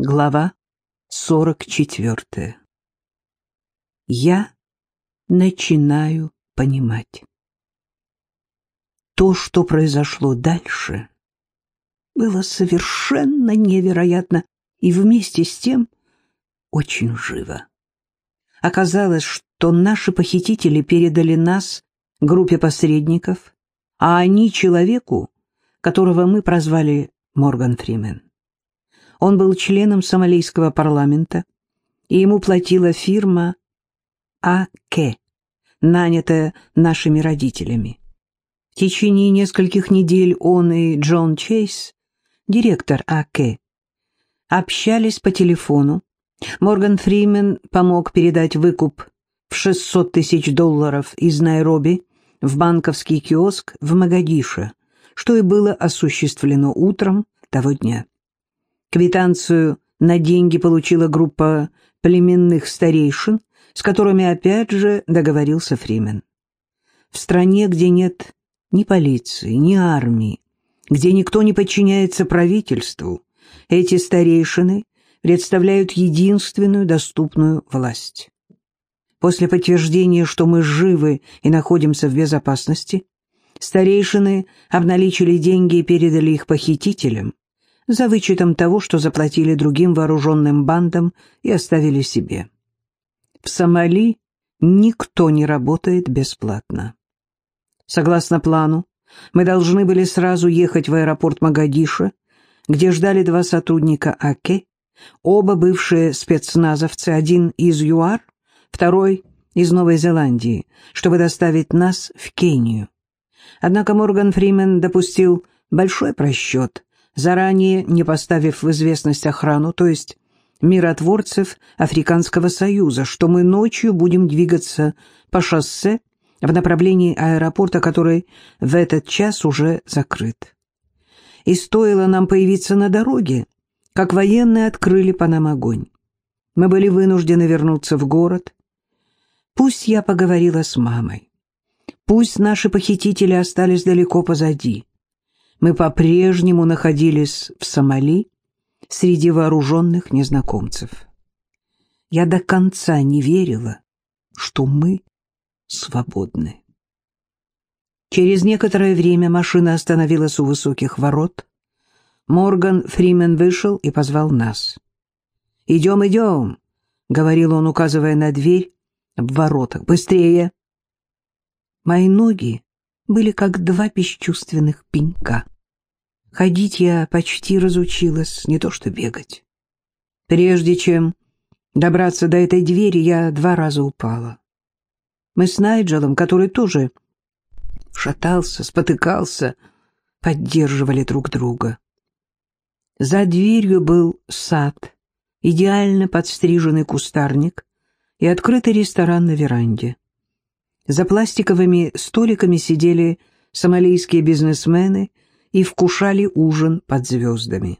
Глава 44. Я начинаю понимать. То, что произошло дальше, было совершенно невероятно и вместе с тем очень живо. Оказалось, что наши похитители передали нас группе посредников, а они человеку, которого мы прозвали Морган Фримен. Он был членом сомалийского парламента, и ему платила фирма АК, нанятая нашими родителями. В течение нескольких недель он и Джон Чейз, директор АК, общались по телефону. Морган Фримен помог передать выкуп в 600 тысяч долларов из Найроби в банковский киоск в Магадише, что и было осуществлено утром того дня. Квитанцию на деньги получила группа племенных старейшин, с которыми опять же договорился Фримен. В стране, где нет ни полиции, ни армии, где никто не подчиняется правительству, эти старейшины представляют единственную доступную власть. После подтверждения, что мы живы и находимся в безопасности, старейшины обналичили деньги и передали их похитителям, за вычетом того, что заплатили другим вооруженным бандам и оставили себе. В Сомали никто не работает бесплатно. Согласно плану, мы должны были сразу ехать в аэропорт Магадиша, где ждали два сотрудника АКЕ, оба бывшие спецназовцы, один из ЮАР, второй из Новой Зеландии, чтобы доставить нас в Кению. Однако Морган Фримен допустил большой просчет, заранее не поставив в известность охрану, то есть миротворцев Африканского Союза, что мы ночью будем двигаться по шоссе в направлении аэропорта, который в этот час уже закрыт. И стоило нам появиться на дороге, как военные открыли по нам огонь. Мы были вынуждены вернуться в город. Пусть я поговорила с мамой. Пусть наши похитители остались далеко позади мы по-прежнему находились в Сомали среди вооруженных незнакомцев. Я до конца не верила, что мы свободны. Через некоторое время машина остановилась у высоких ворот. Морган Фримен вышел и позвал нас. «Идем, идем», — говорил он, указывая на дверь в воротах. «Быстрее!» Мои ноги были как два бесчувственных пенька. Ходить я почти разучилась, не то что бегать. Прежде чем добраться до этой двери, я два раза упала. Мы с Найджелом, который тоже шатался, спотыкался, поддерживали друг друга. За дверью был сад, идеально подстриженный кустарник и открытый ресторан на веранде. За пластиковыми столиками сидели сомалийские бизнесмены и вкушали ужин под звездами.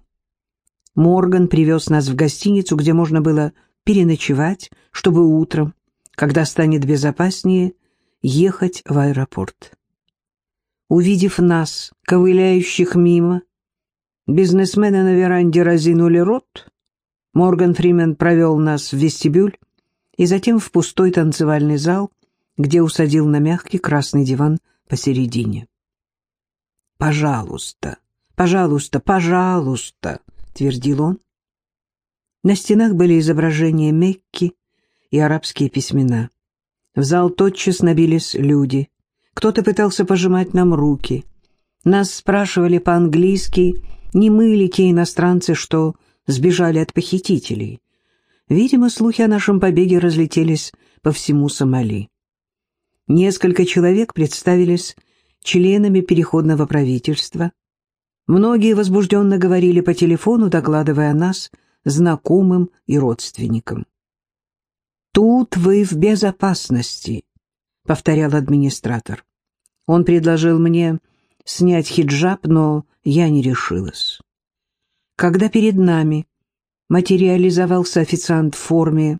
Морган привез нас в гостиницу, где можно было переночевать, чтобы утром, когда станет безопаснее, ехать в аэропорт. Увидев нас, ковыляющих мимо, бизнесмены на веранде разинули рот, Морган Фримен провел нас в вестибюль и затем в пустой танцевальный зал, где усадил на мягкий красный диван посередине. «Пожалуйста, пожалуйста, пожалуйста», — твердил он. На стенах были изображения Мекки и арабские письмена. В зал тотчас набились люди. Кто-то пытался пожимать нам руки. Нас спрашивали по-английски, не мы ли те иностранцы, что сбежали от похитителей. Видимо, слухи о нашем побеге разлетелись по всему Сомали. Несколько человек представились членами переходного правительства. Многие возбужденно говорили по телефону, докладывая о нас знакомым и родственникам. «Тут вы в безопасности», — повторял администратор. Он предложил мне снять хиджаб, но я не решилась. Когда перед нами материализовался официант в форме,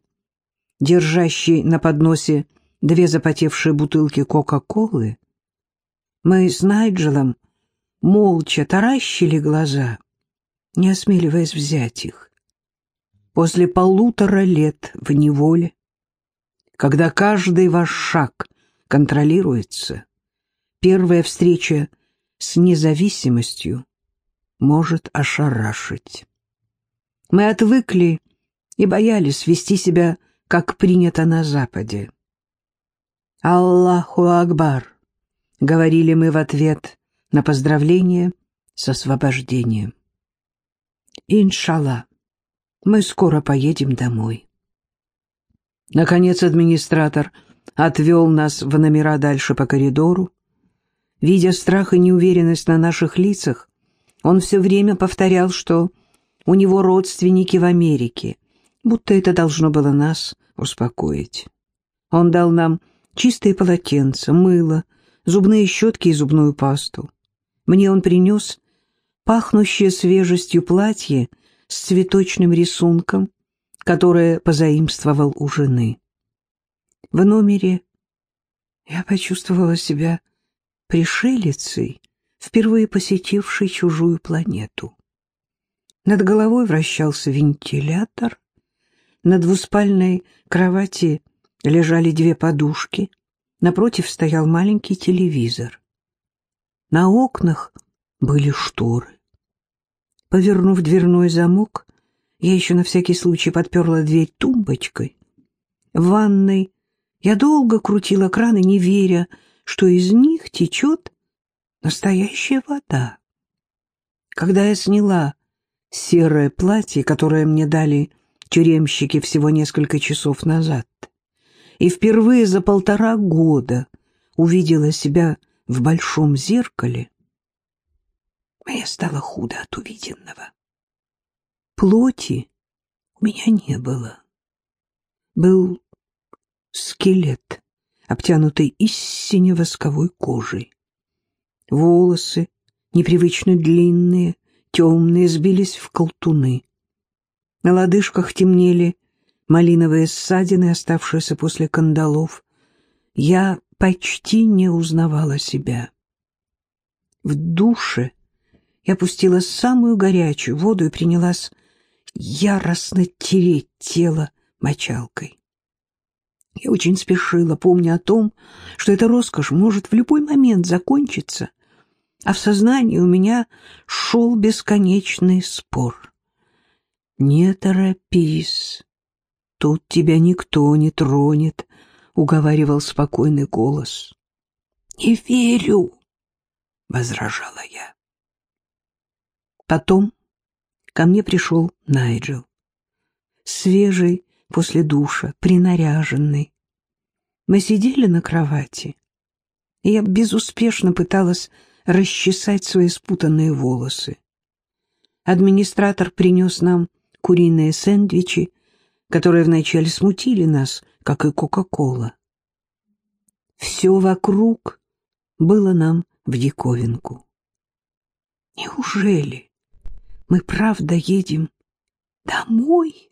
держащий на подносе две запотевшие бутылки Кока-Колы, мы с Найджелом молча таращили глаза, не осмеливаясь взять их. После полутора лет в неволе, когда каждый ваш шаг контролируется, первая встреча с независимостью может ошарашить. Мы отвыкли и боялись вести себя, как принято на Западе. «Аллаху Акбар», — говорили мы в ответ на поздравление с освобождением. «Иншалла, мы скоро поедем домой». Наконец администратор отвел нас в номера дальше по коридору. Видя страх и неуверенность на наших лицах, он все время повторял, что у него родственники в Америке, будто это должно было нас успокоить. Он дал нам чистые полотенца, мыло, зубные щетки и зубную пасту. Мне он принес пахнущее свежестью платье с цветочным рисунком, которое позаимствовал у жены. В номере я почувствовала себя пришелицей, впервые посетившей чужую планету. Над головой вращался вентилятор, на двуспальной кровати лежали две подушки, напротив стоял маленький телевизор. На окнах были шторы. Повернув дверной замок, я еще на всякий случай подперла дверь тумбочкой. В ванной я долго крутила краны, не веря, что из них течет настоящая вода. Когда я сняла серое платье, которое мне дали тюремщики всего несколько часов назад, и впервые за полтора года увидела себя в большом зеркале, мне стало худо от увиденного. Плоти у меня не было. Был скелет, обтянутый истине восковой кожей. Волосы, непривычно длинные, темные, сбились в колтуны. На лодыжках темнели малиновые ссадины, оставшиеся после кандалов. Я почти не узнавала себя. В душе я пустила самую горячую воду и принялась яростно тереть тело мочалкой. Я очень спешила, помня о том, что эта роскошь может в любой момент закончиться, а в сознании у меня шел бесконечный спор. «Не торопись, тут тебя никто не тронет», — уговаривал спокойный голос. «Не верю», — возражала я. Потом ко мне пришел Найджел, свежий после душа, принаряженный. Мы сидели на кровати, и я безуспешно пыталась расчесать свои спутанные волосы. Администратор принес нам куриные сэндвичи, которые вначале смутили нас, как и Кока-Кола. Все вокруг было нам в диковинку. Неужели мы правда едем домой,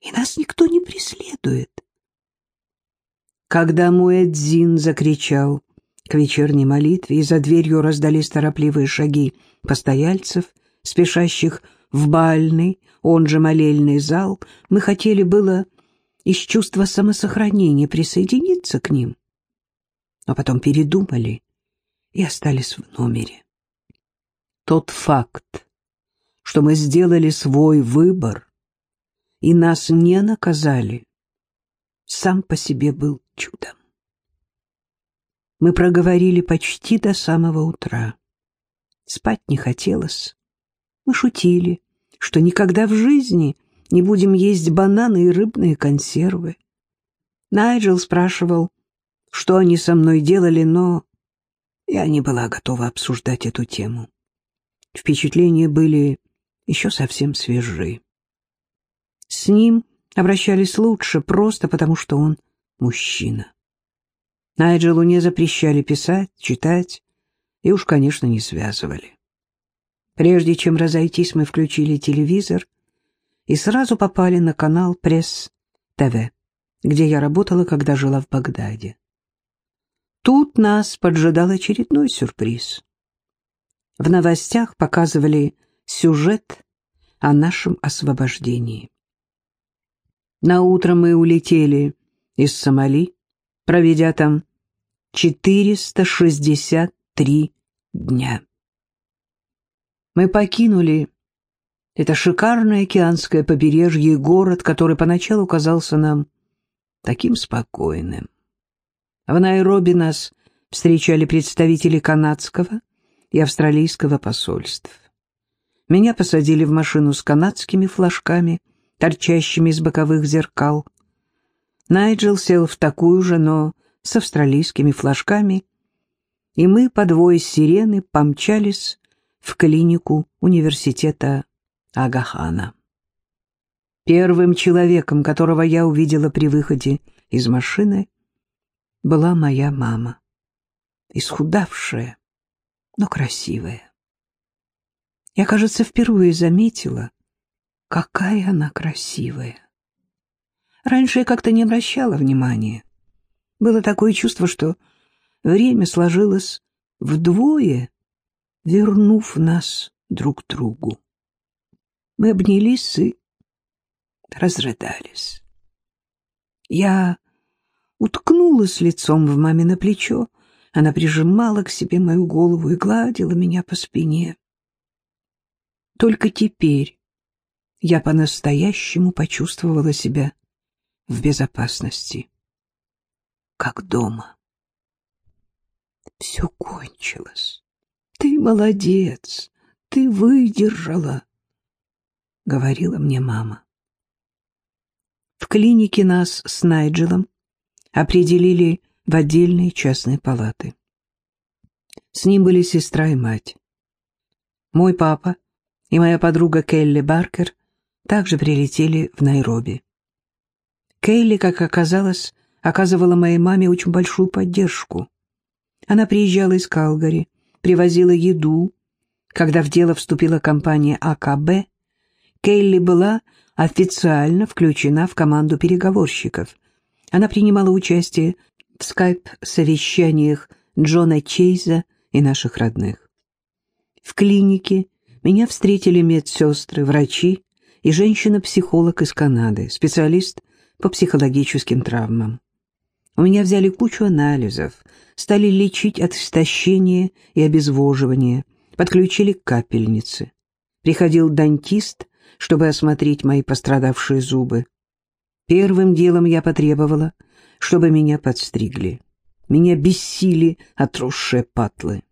и нас никто не преследует? Когда Муэдзин закричал к вечерней молитве, и за дверью раздались торопливые шаги постояльцев, спешащих в бальный, он же молельный зал, мы хотели было из чувства самосохранения присоединиться к ним, но потом передумали и остались в номере. Тот факт, что мы сделали свой выбор и нас не наказали, сам по себе был чудом. Мы проговорили почти до самого утра. Спать не хотелось. Мы шутили, что никогда в жизни не будем есть бананы и рыбные консервы. Найджел спрашивал, что они со мной делали, но я не была готова обсуждать эту тему. Впечатления были еще совсем свежи. С ним обращались лучше просто потому, что он мужчина. Найджелу не запрещали писать, читать и уж, конечно, не связывали. Прежде чем разойтись, мы включили телевизор и сразу попали на канал Пресс-ТВ, где я работала, когда жила в Багдаде. Тут нас поджидал очередной сюрприз. В новостях показывали сюжет о нашем освобождении. На утро мы улетели из Сомали, проведя там 463 дня. Мы покинули это шикарное океанское побережье и город, который поначалу казался нам таким спокойным. В Найроби нас встречали представители канадского и австралийского посольств. Меня посадили в машину с канадскими флажками, торчащими из боковых зеркал. Найджел сел в такую же, но с австралийскими флажками, и мы по двое сирены помчались в клинику университета Агахана. Первым человеком, которого я увидела при выходе из машины, была моя мама. Исхудавшая, но красивая. Я, кажется, впервые заметила, какая она красивая. Раньше я как-то не обращала внимания. Было такое чувство, что время сложилось вдвое, вернув нас друг другу. Мы обнялись и разрыдались. Я уткнулась лицом в мамино плечо, она прижимала к себе мою голову и гладила меня по спине. Только теперь я по-настоящему почувствовала себя в безопасности, как дома. Все кончилось. Ты молодец, ты выдержала, — говорила мне мама. В клинике нас с Найджелом определили в отдельные частные палаты. С ним были сестра и мать. Мой папа и моя подруга Келли Баркер также прилетели в Найроби. Келли, как оказалось, оказывала моей маме очень большую поддержку. Она приезжала из Калгари, привозила еду. Когда в дело вступила компания АКБ, Келли была официально включена в команду переговорщиков. Она принимала участие в скайп-совещаниях Джона Чейза и наших родных. В клинике меня встретили медсестры, врачи и женщина-психолог из Канады, специалист по психологическим травмам. У меня взяли кучу анализов, стали лечить от истощения и обезвоживания, подключили к капельнице. Приходил дантист, чтобы осмотреть мои пострадавшие зубы. Первым делом я потребовала, чтобы меня подстригли. Меня бесили отросшие патлы.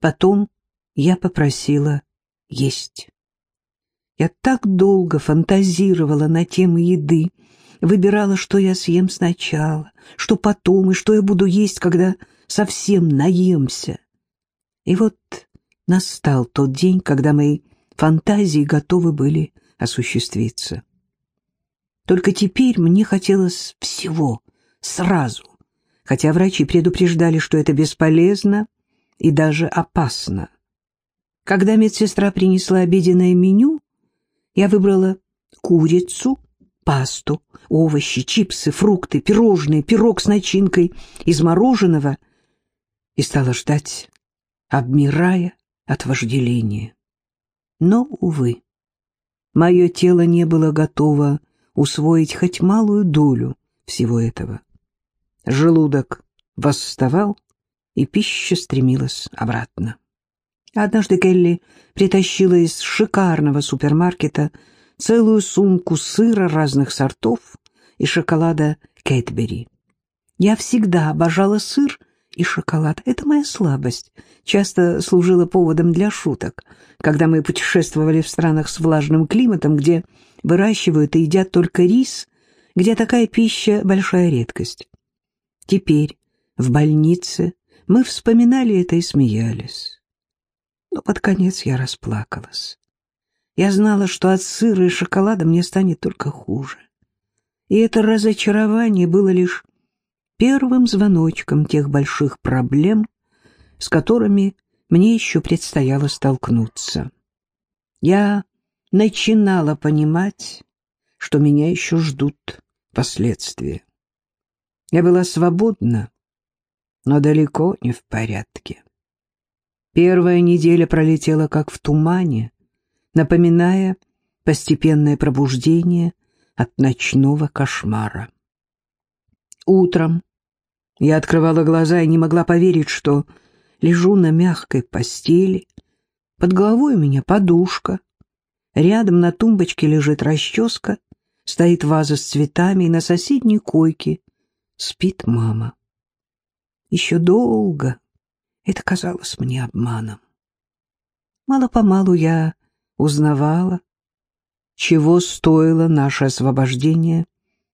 Потом я попросила есть. Я так долго фантазировала на темы еды, выбирала, что я съем сначала, что потом и что я буду есть, когда совсем наемся. И вот настал тот день, когда мои фантазии готовы были осуществиться. Только теперь мне хотелось всего, сразу, хотя врачи предупреждали, что это бесполезно и даже опасно. Когда медсестра принесла обеденное меню, я выбрала курицу, пасту, овощи, чипсы, фрукты, пирожные, пирог с начинкой из мороженого и стала ждать, обмирая от вожделения. Но, увы, мое тело не было готово усвоить хоть малую долю всего этого. Желудок восставал, и пища стремилась обратно. Однажды Келли притащила из шикарного супермаркета целую сумку сыра разных сортов и шоколада Кэтбери. Я всегда обожала сыр и шоколад. Это моя слабость. Часто служила поводом для шуток, когда мы путешествовали в странах с влажным климатом, где выращивают и едят только рис, где такая пища — большая редкость. Теперь в больнице мы вспоминали это и смеялись но под конец я расплакалась. Я знала, что от сыра и шоколада мне станет только хуже. И это разочарование было лишь первым звоночком тех больших проблем, с которыми мне еще предстояло столкнуться. Я начинала понимать, что меня еще ждут последствия. Я была свободна, но далеко не в порядке. Первая неделя пролетела как в тумане, напоминая постепенное пробуждение от ночного кошмара. Утром я открывала глаза и не могла поверить, что лежу на мягкой постели, под головой у меня подушка, рядом на тумбочке лежит расческа, стоит ваза с цветами, и на соседней койке спит мама. Еще долго это казалось мне обманом. Мало-помалу я узнавала, чего стоило наше освобождение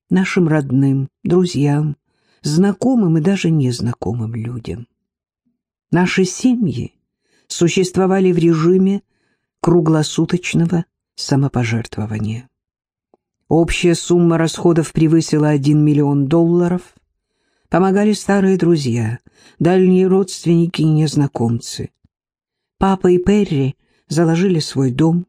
нашим родным, друзьям, знакомым и даже незнакомым людям. Наши семьи существовали в режиме круглосуточного самопожертвования. Общая сумма расходов превысила 1 миллион долларов. Помогали старые друзья, дальние родственники и незнакомцы. Папа и Перри заложили свой дом.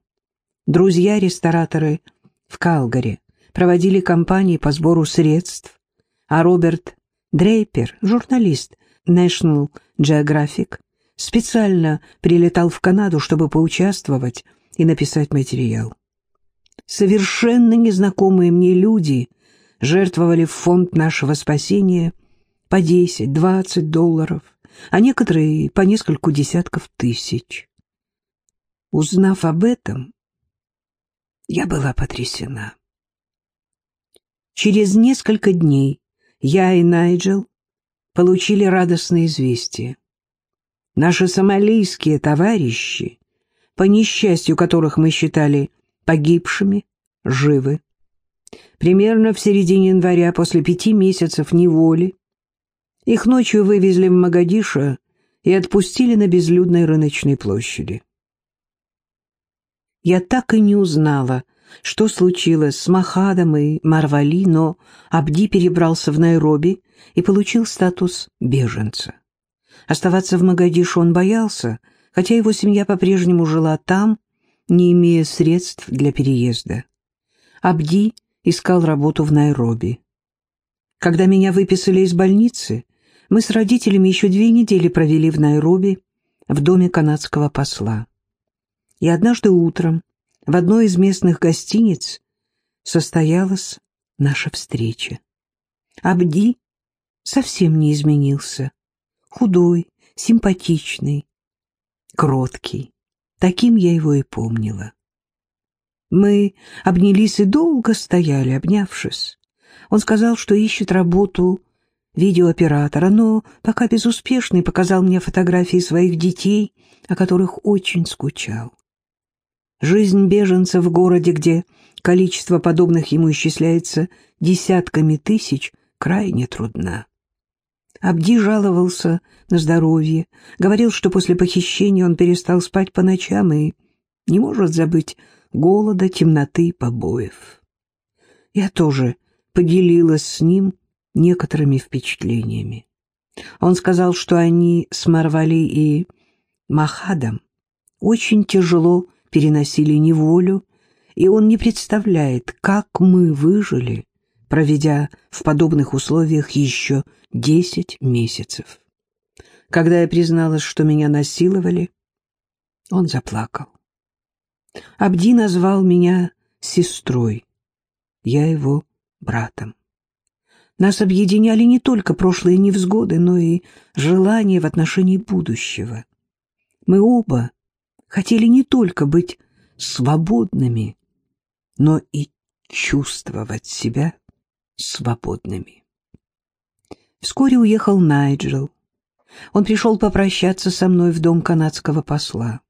Друзья-рестораторы в Калгари проводили кампании по сбору средств, а Роберт Дрейпер, журналист National Geographic, специально прилетал в Канаду, чтобы поучаствовать и написать материал. Совершенно незнакомые мне люди жертвовали в фонд нашего спасения по 10-20 долларов, а некоторые по нескольку десятков тысяч. Узнав об этом, я была потрясена. Через несколько дней я и Найджел получили радостное известие. Наши сомалийские товарищи, по несчастью которых мы считали погибшими, живы. Примерно в середине января, после пяти месяцев неволи, их ночью вывезли в Магадишо и отпустили на безлюдной рыночной площади. Я так и не узнала, что случилось с Махадом и Марвали, но Абди перебрался в Найроби и получил статус беженца. Оставаться в Магадишу он боялся, хотя его семья по-прежнему жила там, не имея средств для переезда. Абди искал работу в Найроби. Когда меня выписали из больницы, мы с родителями еще две недели провели в Найроби, в доме канадского посла. И однажды утром в одной из местных гостиниц состоялась наша встреча. Абди совсем не изменился. Худой, симпатичный, кроткий. Таким я его и помнила. Мы обнялись и долго стояли, обнявшись. Он сказал, что ищет работу видеооператора, но пока безуспешный показал мне фотографии своих детей, о которых очень скучал. Жизнь беженца в городе, где количество подобных ему исчисляется десятками тысяч, крайне трудна. Абди жаловался на здоровье, говорил, что после похищения он перестал спать по ночам и не может забыть голода, темноты и побоев. Я тоже поделилась с ним некоторыми впечатлениями. Он сказал, что они с Марвали и Махадом очень тяжело переносили неволю, и он не представляет, как мы выжили, проведя в подобных условиях еще десять месяцев. Когда я призналась, что меня насиловали, он заплакал. Абди назвал меня сестрой, я его братом. Нас объединяли не только прошлые невзгоды, но и желание в отношении будущего. Мы оба хотели не только быть свободными, но и чувствовать себя свободными. Вскоре уехал Найджел. Он пришел попрощаться со мной в дом канадского посла.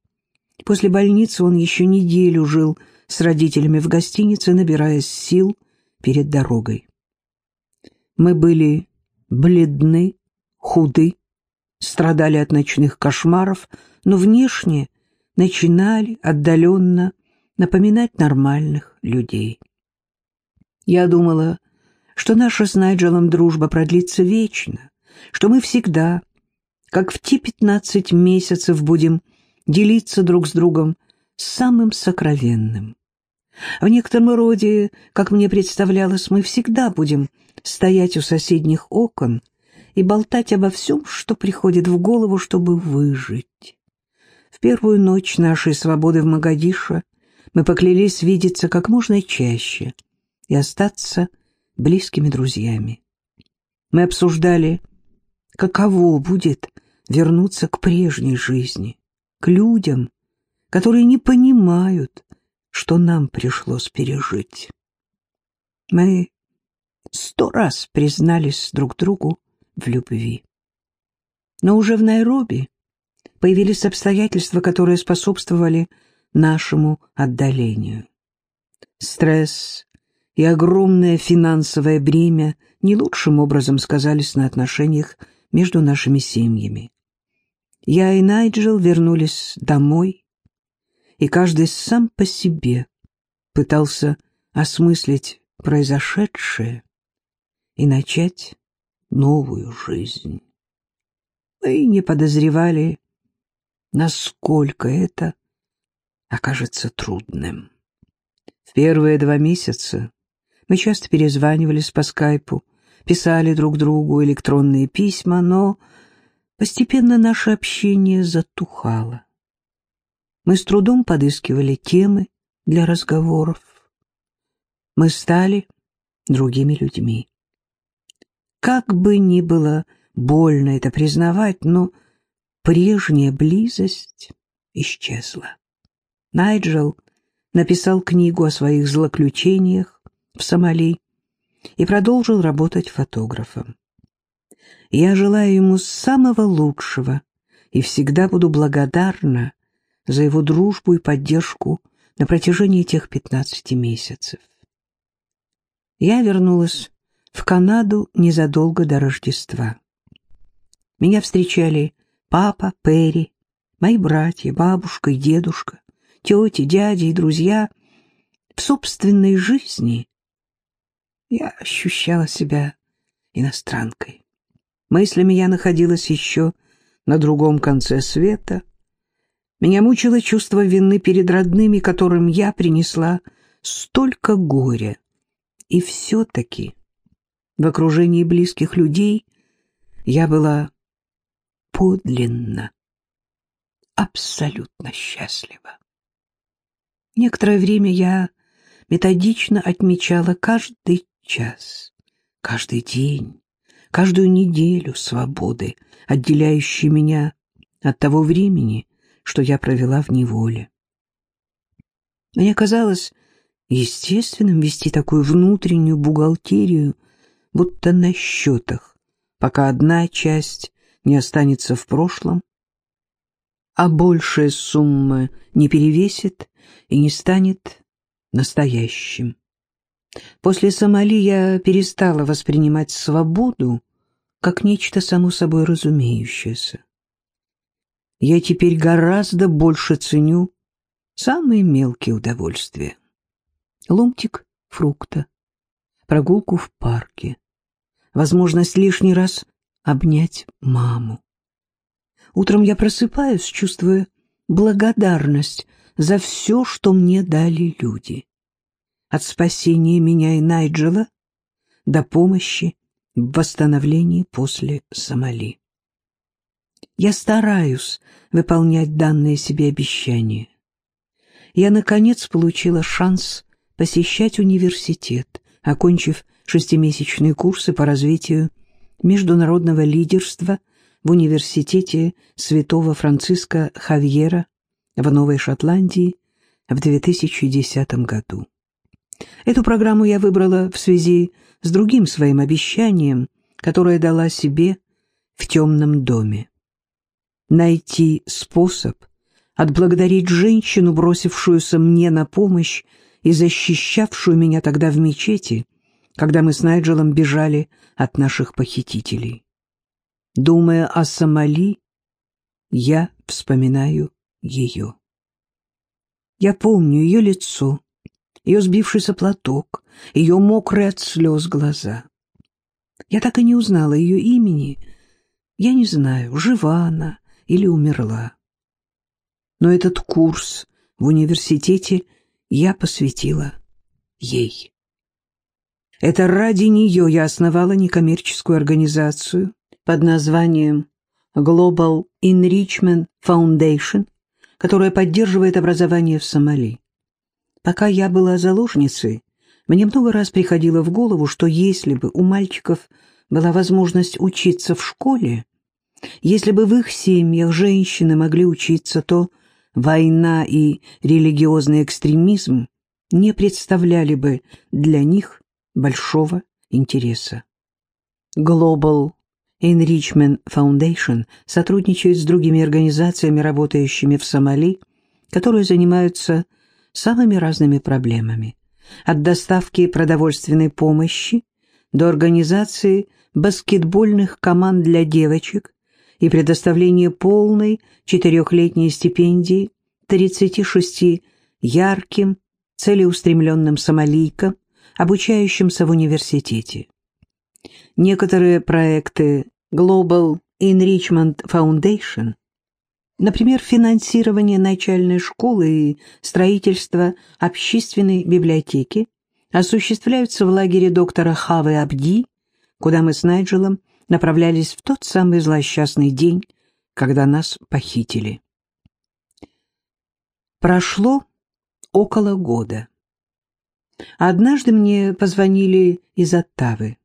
После больницы он еще неделю жил с родителями в гостинице, набираясь сил перед дорогой. Мы были бледны, худы, страдали от ночных кошмаров, но внешне начинали отдаленно напоминать нормальных людей. Я думала, что наша с Найджелом дружба продлится вечно, что мы всегда, как в те пятнадцать месяцев, будем делиться друг с другом самым сокровенным. В некотором роде, как мне представлялось, мы всегда будем стоять у соседних окон и болтать обо всем, что приходит в голову, чтобы выжить. В первую ночь нашей свободы в Магадишо мы поклялись видеться как можно чаще и остаться близкими друзьями. Мы обсуждали, каково будет вернуться к прежней жизни, к людям, которые не понимают, что нам пришлось пережить. Мы сто раз признались друг другу в любви. Но уже в Найроби появились обстоятельства, которые способствовали нашему отдалению. Стресс и огромное финансовое бремя не лучшим образом сказались на отношениях между нашими семьями. Я и Найджел вернулись домой, и каждый сам по себе пытался осмыслить произошедшее и начать новую жизнь. Мы не подозревали, насколько это окажется трудным. В первые два месяца мы часто перезванивались по скайпу, писали друг другу электронные письма, но постепенно наше общение затухало. Мы с трудом подыскивали темы для разговоров. Мы стали другими людьми. Как бы ни было больно это признавать, но прежняя близость исчезла. Найджел написал книгу о своих злоключениях в Сомали и продолжил работать фотографом. Я желаю ему самого лучшего и всегда буду благодарна за его дружбу и поддержку на протяжении тех 15 месяцев. Я вернулась в Канаду незадолго до Рождества. Меня встречали папа, Перри, мои братья, бабушка и дедушка, тети, дяди и друзья. В собственной жизни я ощущала себя иностранкой. Мыслями я находилась еще на другом конце света. Меня мучило чувство вины перед родными, которым я принесла столько горя. И все-таки в окружении близких людей я была подлинно, абсолютно счастлива. Некоторое время я методично отмечала каждый час, каждый день, каждую неделю свободы, отделяющей меня от того времени, что я провела в неволе. Мне казалось естественным вести такую внутреннюю бухгалтерию, будто на счетах, пока одна часть не останется в прошлом, а большая сумма не перевесит и не станет настоящим. После Сомали я перестала воспринимать свободу как нечто само собой разумеющееся. Я теперь гораздо больше ценю самые мелкие удовольствия. Ломтик фрукта, прогулку в парке, возможность лишний раз обнять маму. Утром я просыпаюсь, чувствуя благодарность за все, что мне дали люди. От спасения меня и Найджела до помощи в восстановлении после Сомали. Я стараюсь выполнять данные себе обещания. Я, наконец, получила шанс посещать университет, окончив шестимесячные курсы по развитию международного лидерства в университете святого Франциска Хавьера в Новой Шотландии в 2010 году. Эту программу я выбрала в связи с другим своим обещанием, которое дала себе в темном доме. Найти способ отблагодарить женщину, бросившуюся мне на помощь и защищавшую меня тогда в мечети, когда мы с Найджелом бежали от наших похитителей. Думая о Сомали, я вспоминаю ее. Я помню ее лицо, ее сбившийся платок, ее мокрые от слез глаза. Я так и не узнала ее имени. Я не знаю, жива она или умерла. Но этот курс в университете я посвятила ей. Это ради нее я основала некоммерческую организацию под названием Global Enrichment Foundation, которая поддерживает образование в Сомали. Пока я была заложницей, Мне много раз приходило в голову, что если бы у мальчиков была возможность учиться в школе, если бы в их семьях женщины могли учиться, то война и религиозный экстремизм не представляли бы для них большого интереса. Global Enrichment Foundation сотрудничает с другими организациями, работающими в Сомали, которые занимаются самыми разными проблемами, от доставки продовольственной помощи до организации баскетбольных команд для девочек и предоставления полной четырехлетней стипендии 36 ярким, целеустремленным сомалийкам, обучающимся в университете. Некоторые проекты Global Enrichment Foundation, например, финансирование начальной школы и строительство общественной библиотеки, осуществляются в лагере доктора Хавы Абди, куда мы с Найджелом направлялись в тот самый злосчастный день, когда нас похитили. Прошло около года. Однажды мне позвонили из Оттавы.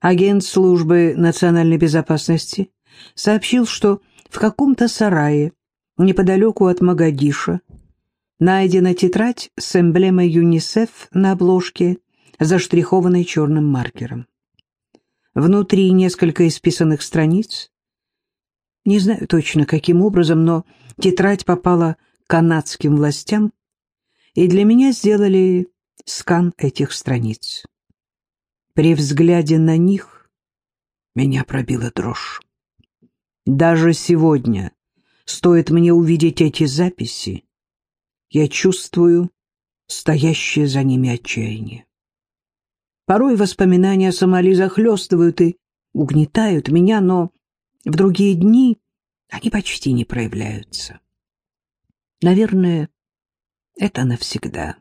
Агент службы национальной безопасности сообщил, что в каком-то сарае неподалеку от Магадиша найдена тетрадь с эмблемой ЮНИСЕФ на обложке, заштрихованной черным маркером. Внутри несколько исписанных страниц. Не знаю точно, каким образом, но тетрадь попала канадским властям, и для меня сделали скан этих страниц. При взгляде на них меня пробила дрожь. Даже сегодня, стоит мне увидеть эти записи, я чувствую стоящее за ними отчаяние. Порой воспоминания о Сомали захлестывают и угнетают меня, но в другие дни они почти не проявляются. Наверное, это навсегда.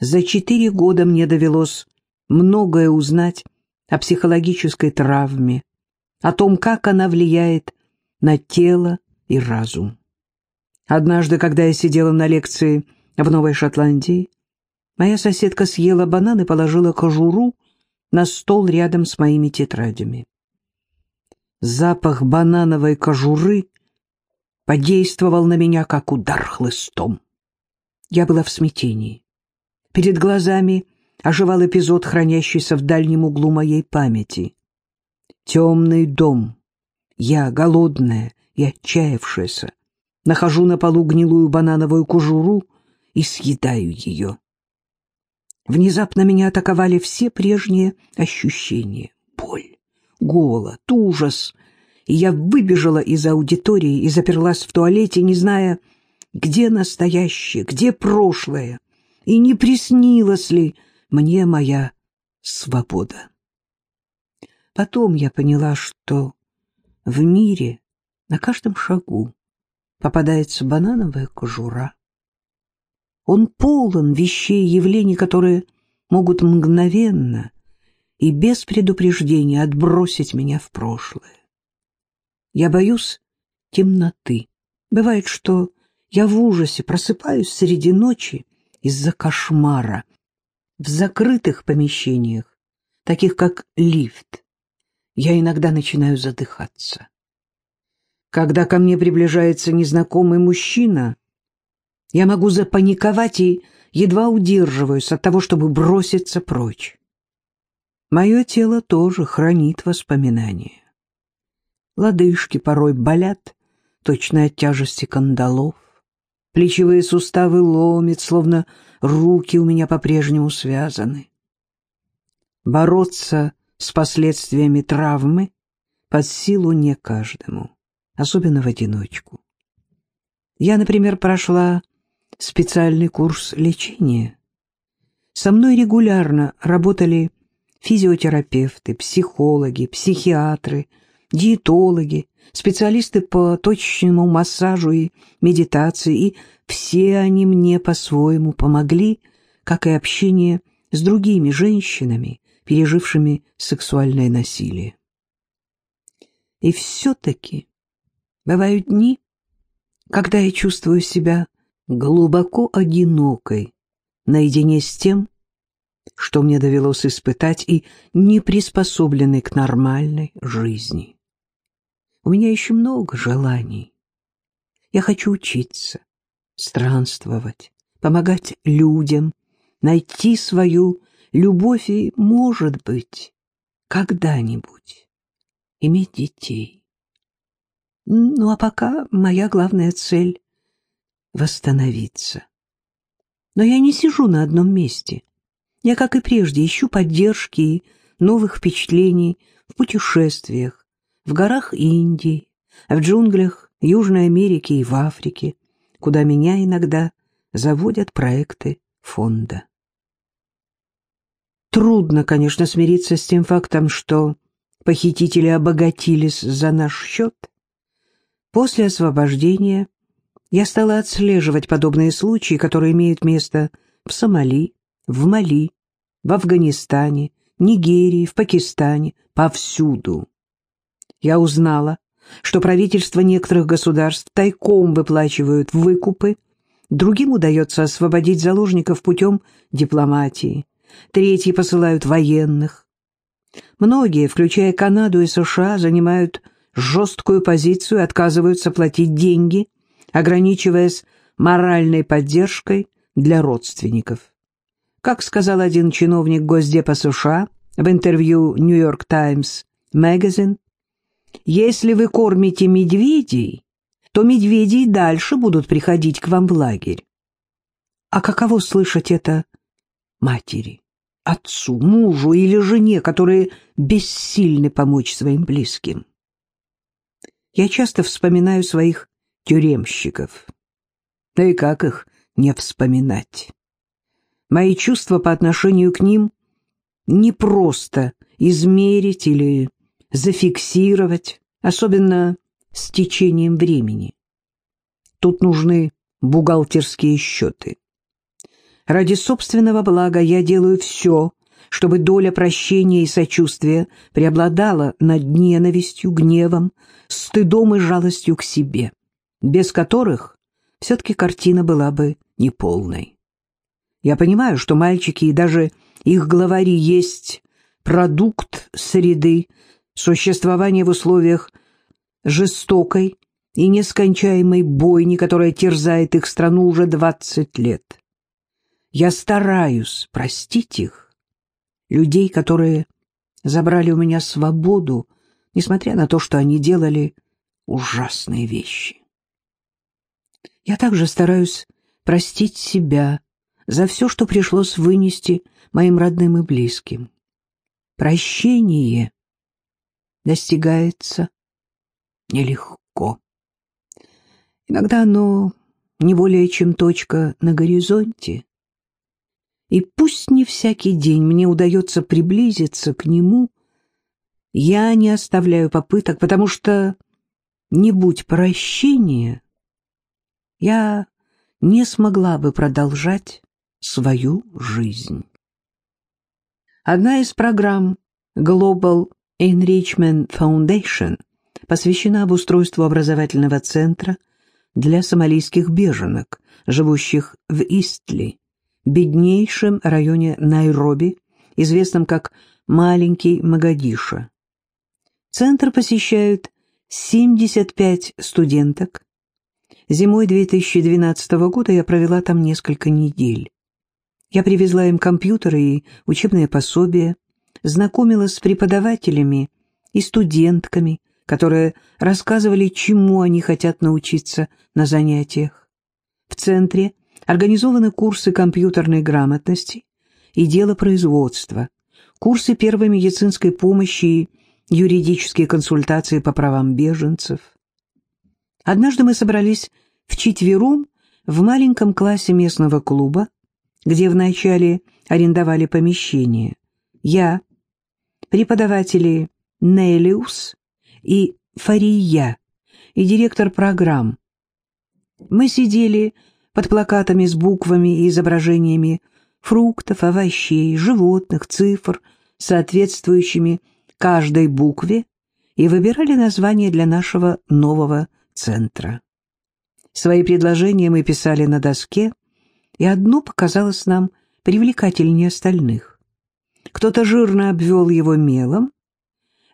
За четыре года мне довелось многое узнать о психологической травме, о том, как она влияет на тело и разум. Однажды, когда я сидела на лекции в Новой Шотландии, моя соседка съела банан и положила кожуру на стол рядом с моими тетрадями. Запах банановой кожуры подействовал на меня, как удар хлыстом. Я была в смятении. Перед глазами оживал эпизод, хранящийся в дальнем углу моей памяти. Темный дом. Я, голодная и отчаявшаяся, нахожу на полу гнилую банановую кожуру и съедаю ее. Внезапно меня атаковали все прежние ощущения. Боль, голод, ужас. И я выбежала из аудитории и заперлась в туалете, не зная, где настоящее, где прошлое, и не приснилась ли мне моя свобода. Потом я поняла, что в мире на каждом шагу попадается банановая кожура. Он полон вещей и явлений, которые могут мгновенно и без предупреждения отбросить меня в прошлое. Я боюсь темноты. Бывает, что я в ужасе просыпаюсь среди ночи из-за кошмара в закрытых помещениях, таких как лифт. Я иногда начинаю задыхаться. Когда ко мне приближается незнакомый мужчина, я могу запаниковать и едва удерживаюсь от того, чтобы броситься прочь. Мое тело тоже хранит воспоминания. Лодыжки порой болят, точно от тяжести кандалов. Плечевые суставы ломит, словно руки у меня по-прежнему связаны. Бороться с последствиями травмы под силу не каждому, особенно в одиночку. Я, например, прошла специальный курс лечения. Со мной регулярно работали физиотерапевты, психологи, психиатры, диетологи, специалисты по точечному массажу и медитации, и все они мне по-своему помогли, как и общение с другими женщинами, пережившими сексуальное насилие. И все-таки бывают дни, когда я чувствую себя глубоко одинокой, наедине с тем, что мне довелось испытать, и не приспособленный к нормальной жизни. У меня еще много желаний. Я хочу учиться, странствовать, помогать людям, найти свою любовь и, может быть, когда-нибудь иметь детей. Ну а пока моя главная цель — восстановиться. Но я не сижу на одном месте. Я, как и прежде, ищу поддержки и новых впечатлений в путешествиях, в горах Индии, в джунглях Южной Америки и в Африке, куда меня иногда заводят проекты фонда. Трудно, конечно, смириться с тем фактом, что похитители обогатились за наш счет. После освобождения я стала отслеживать подобные случаи, которые имеют место в Сомали, в Мали, в Афганистане, Нигерии, в Пакистане, повсюду. Я узнала, что правительства некоторых государств тайком выплачивают выкупы, другим удается освободить заложников путем дипломатии, третьи посылают военных. Многие, включая Канаду и США, занимают жесткую позицию отказываются платить деньги, ограничиваясь моральной поддержкой для родственников. Как сказал один чиновник Госдепа США в интервью New York Times Magazine, «Если вы кормите медведей, то медведи и дальше будут приходить к вам в лагерь». А каково слышать это матери, отцу, мужу или жене, которые бессильны помочь своим близким? Я часто вспоминаю своих тюремщиков. Да и как их не вспоминать? Мои чувства по отношению к ним не просто измерить или зафиксировать, особенно с течением времени. Тут нужны бухгалтерские счеты. Ради собственного блага я делаю все, чтобы доля прощения и сочувствия преобладала над ненавистью, гневом, стыдом и жалостью к себе, без которых все-таки картина была бы неполной. Я понимаю, что мальчики и даже их главари есть продукт среды, существования в условиях жестокой и нескончаемой бойни, которая терзает их страну уже двадцать лет. Я стараюсь простить их, людей, которые забрали у меня свободу, несмотря на то, что они делали ужасные вещи. Я также стараюсь простить себя за все, что пришлось вынести моим родным и близким. Прощение достигается нелегко. Иногда оно не более чем точка на горизонте. И пусть не всякий день мне удается приблизиться к нему, я не оставляю попыток, потому что, не будь прощения, я не смогла бы продолжать свою жизнь. Одна из программ Global Enrichment Foundation посвящена обустройству образовательного центра для сомалийских беженок, живущих в Истли, беднейшем районе Найроби, известном как «Маленький Магадиша». Центр посещают 75 студенток. Зимой 2012 года я провела там несколько недель. Я привезла им компьютеры и учебные пособия, знакомилась с преподавателями и студентками, которые рассказывали, чему они хотят научиться на занятиях. В центре организованы курсы компьютерной грамотности и делопроизводства, курсы первой медицинской помощи и юридические консультации по правам беженцев. Однажды мы собрались вчетвером в маленьком классе местного клуба, где вначале арендовали помещение. Я, преподаватели Нелиус и Фария, и директор программ. Мы сидели под плакатами с буквами и изображениями фруктов, овощей, животных, цифр, соответствующими каждой букве, и выбирали название для нашего нового центра. Свои предложения мы писали на доске, и одно показалось нам привлекательнее остальных. Кто-то жирно обвел его мелом.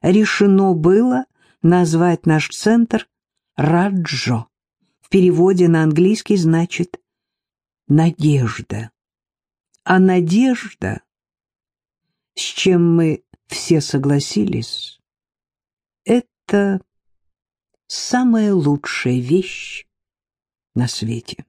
Решено было назвать наш центр Раджо. В переводе на английский значит «надежда». А надежда, с чем мы все согласились, это самая лучшая вещь на свете.